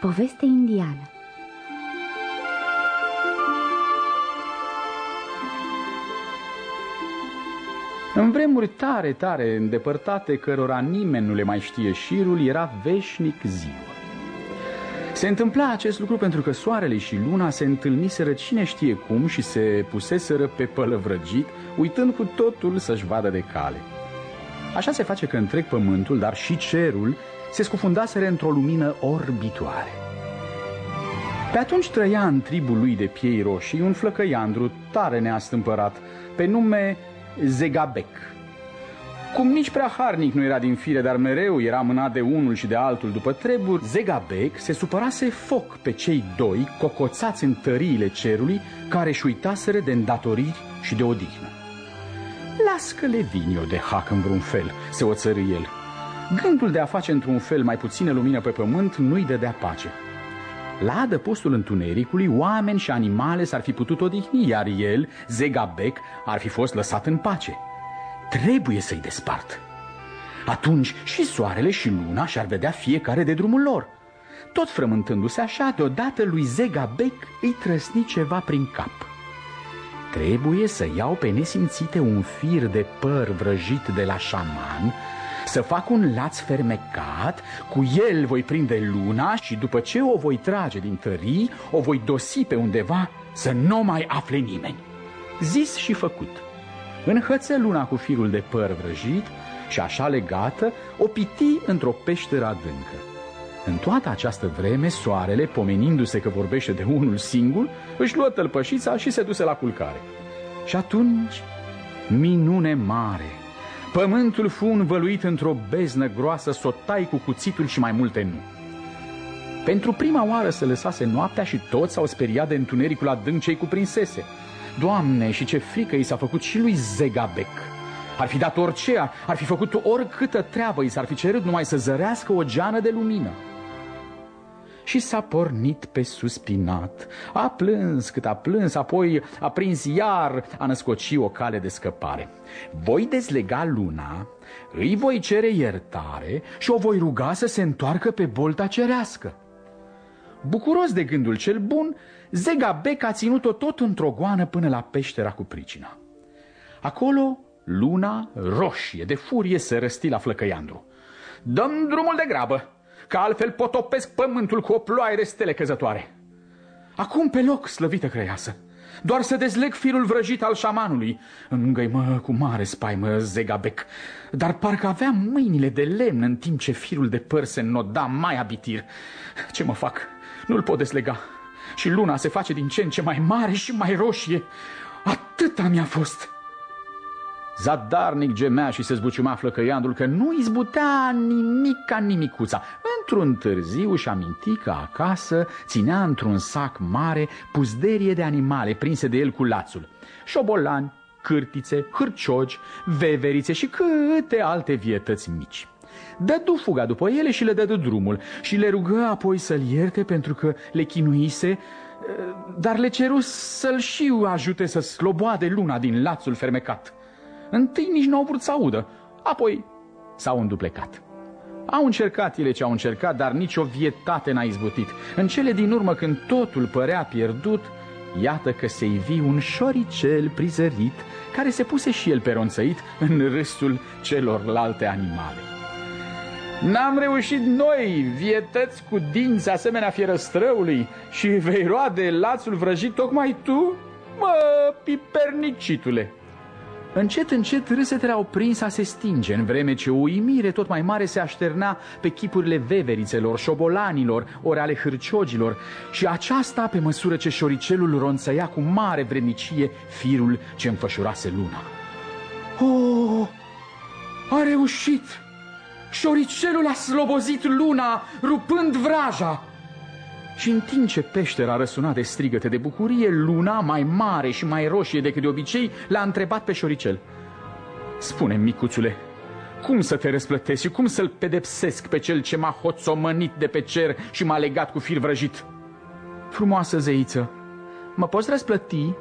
Poveste indiană În vremuri tare, tare îndepărtate, cărora nimeni nu le mai știe șirul, era veșnic ziua. Se întâmpla acest lucru pentru că soarele și luna se întâlniseră cine știe cum și se puseseră pe pălăvrăgit, uitând cu totul să-și vadă de cale. Așa se face că întreg pământul, dar și cerul, se scufundaseră într-o lumină orbitoare. Pe atunci trăia în tribul lui de piei roșii un flăcăiandru tare neastâmpărat, pe nume Zegabec. Cum nici prea harnic nu era din fire, dar mereu era mânat de unul și de altul după treburi, Zegabec se supărase foc pe cei doi cocoțați în tăriile cerului care își uitaseră de îndatoriri și de odihnă. Las că le vin eu de hac în vreun fel, se oțărâ el. Gândul de a face într-un fel mai puțină lumină pe pământ nu-i dădea pace. La adăpostul întunericului, oameni și animale s-ar fi putut odihni, iar el, Zegabec, ar fi fost lăsat în pace. Trebuie să-i despart. Atunci și soarele și luna și-ar vedea fiecare de drumul lor. Tot frământându-se așa, deodată lui Zegabec îi trăsni ceva prin cap. Trebuie să iau pe nesimțite un fir de păr vrăjit de la șaman, să fac un laț fermecat, cu el voi prinde luna și după ce o voi trage din tării, o voi dosi pe undeva să nu mai afle nimeni. Zis și făcut. Înhăță luna cu firul de păr vrăjit și așa legată o piti într-o peșteră adâncă. În toată această vreme, soarele, pomenindu-se că vorbește de unul singur, își luă tălpășița și se duse la culcare. Și atunci, minune mare, Pământul fu învăluit într-o beznă groasă, s-o tai cu cuțitul și mai multe nu. Pentru prima oară se lăsase noaptea și toți s-au speriat de întunericul adânc ce-i cuprinsese. Doamne, și ce frică i s-a făcut și lui Zegabec. Ar fi dat orice, ar fi făcut oricâtă treabă, i s-ar fi cerut numai să zărească o geană de lumină și s-a pornit pe suspinat. A plâns cât a plâns, apoi a prins iar, a născoci o cale de scăpare. Voi dezlega luna, îi voi cere iertare și o voi ruga să se întoarcă pe bolta cerească. Bucuros de gândul cel bun, Zegabec a ținut-o tot într-o goană până la peștera cu pricina. Acolo, luna, roșie, de furie, se răsti la flăcăiandru. Dăm drumul de grabă, că altfel potopesc pământul cu o ploaie de stele căzătoare. Acum pe loc, slăvită crăiasă, doar să dezleg firul vrăjit al șamanului. Îngăimă cu mare spaimă Zegabec, dar parcă avea mâinile de lemn în timp ce firul de păr se noda mai abitir. Ce mă fac? Nu-l pot deslega. Și luna se face din ce în ce mai mare și mai roșie. Atâta mi-a fost. Zadarnic gemea și se zbuciuma flăcăiandul că nu izbutea nimic ca nimicuța. Într-un târziu și aminti că acasă ținea într-un sac mare puzderie de animale prinse de el cu lațul. Șobolani, cârtițe, hârciogi, veverițe și câte alte vietăți mici. Dădu fuga după ele și le dădu drumul și le rugă apoi să-l ierte pentru că le chinuise, dar le ceru să-l și ajute să sloboade luna din lațul fermecat. Întâi nici nu au vrut să audă, apoi s-au înduplecat. Au încercat ele ce au încercat, dar nicio vietate n-a izbutit. În cele din urmă, când totul părea pierdut, iată că se ivi un șoricel prizărit, care se puse și el peronțăit în râsul celorlalte animale. N-am reușit noi, vietăți cu dinți asemenea fierăstrăului, și vei roade lațul vrăjit tocmai tu? Mă, pipernicitule! Încet, încet, râsetele au prins a se stinge, în vreme ce o uimire tot mai mare se așterna pe chipurile veverițelor, șobolanilor, ori ale hârciogilor, și aceasta pe măsură ce șoricelul ronțăia cu mare vrenicie firul ce înfășurase luna. Oh, a reușit! Șoricelul a slobozit luna, rupând vraja! Și în timp ce peștera răsuna de strigăte de bucurie, luna, mai mare și mai roșie decât de obicei, l-a întrebat pe șoricel. spune micuțule, cum să te răsplătesc și cum să-l pedepsesc pe cel ce m-a hoțomănit de pe cer și m-a legat cu fir vrăjit? Frumoasă zeiță, mă poți răsplăti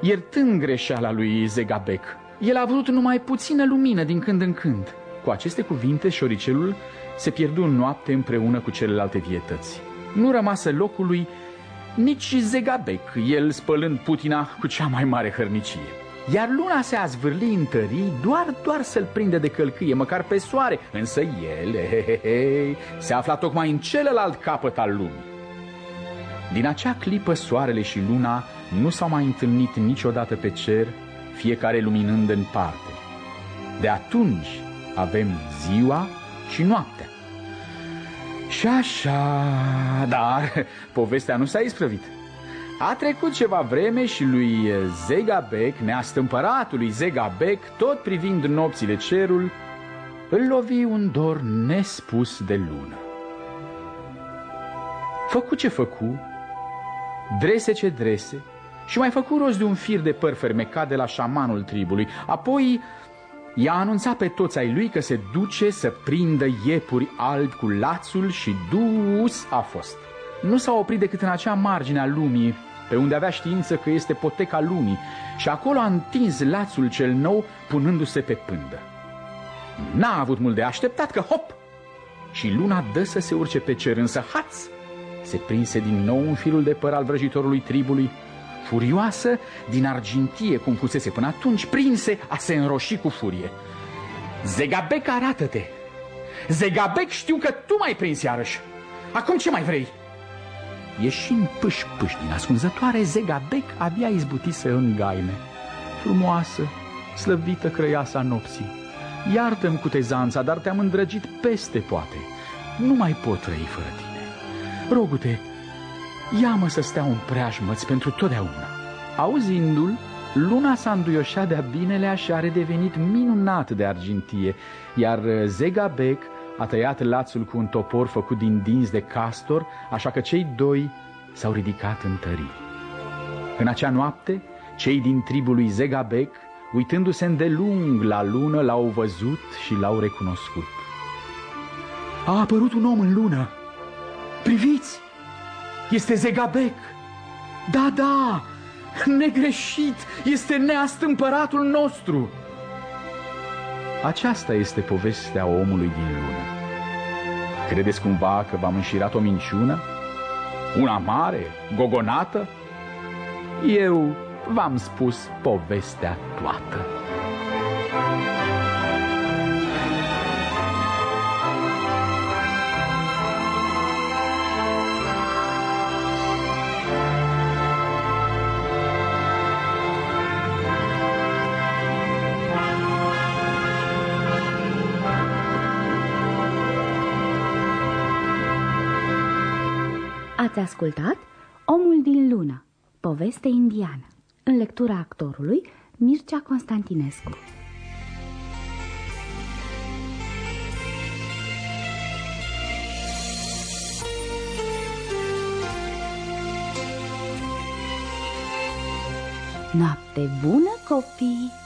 iertând greșeala lui Zegabec. El a vrut numai puțină lumină din când în când. Cu aceste cuvinte, șoricelul se pierdu în noapte împreună cu celelalte vietăți. Nu rămasă locului nici Zegabec, el spălând Putina cu cea mai mare hărnicie. Iar luna se a zvârli în tării doar, doar să-l prinde de călcâie, măcar pe soare, însă el, he, he, he, se afla tocmai în celălalt capăt al lumii. Din acea clipă, soarele și luna nu s-au mai întâlnit niciodată pe cer, fiecare luminând în parte. De atunci avem ziua și noaptea. Și așa, dar povestea nu s-a isprăvit. A trecut ceva vreme și lui Zegabec, neastâmpăratului Zegabec, tot privind nopțile cerul, îl lovi un dor nespus de lună. Făcu ce făcu, drese ce drese, și mai făcu rost de un fir de păr fermecat de la șamanul tribului. Apoi i-a anunțat pe toți ai lui că se duce să prindă iepuri albi cu lațul și dus a fost. Nu s-a oprit decât în acea margine a lumii, pe unde avea știință că este poteca lumii, și acolo a întins lațul cel nou, punându-se pe pândă. N-a avut mult de așteptat că, hop, și luna dă să se urce pe cer, însă haț, se prinse din nou un firul de păr al vrăjitorului tribului, furioasă, din argintie cum fusese până atunci, prinse a se înroși cu furie. Zegabec, arată-te! Zegabec, știu că tu mai prins iarăși. Acum ce mai vrei? Ieșind pâș-pâș din ascunzătoare, Zegabec abia izbutit să îngaime. Frumoasă, slăvită crăiasa nopții, iartă-mi cu tezanța, dar te-am îndrăgit peste poate. Nu mai pot trăi fără tine. Rogu-te, Ia-mă să stea un preajmăț pentru totdeauna. Auzindu-l, luna s-a înduioșat de-a binelea și a redevenit minunat de argintie, iar Zegabec a tăiat lațul cu un topor făcut din dinți de castor, așa că cei doi s-au ridicat în tării. În acea noapte, cei din tribul lui Zegabec, uitându-se îndelung la lună, l-au văzut și l-au recunoscut. A apărut un om în lună! Priviți! Este Zegabec. Da, da, negreșit, este neastâmpăratul nostru. Aceasta este povestea omului din lună. Credeți cumva că v-am înșirat o minciună? Una mare, gogonată? Eu v-am spus povestea toată. Ați ascultat Omul din lună, poveste indiană, în lectura actorului Mircea Constantinescu. Noapte bună, copii!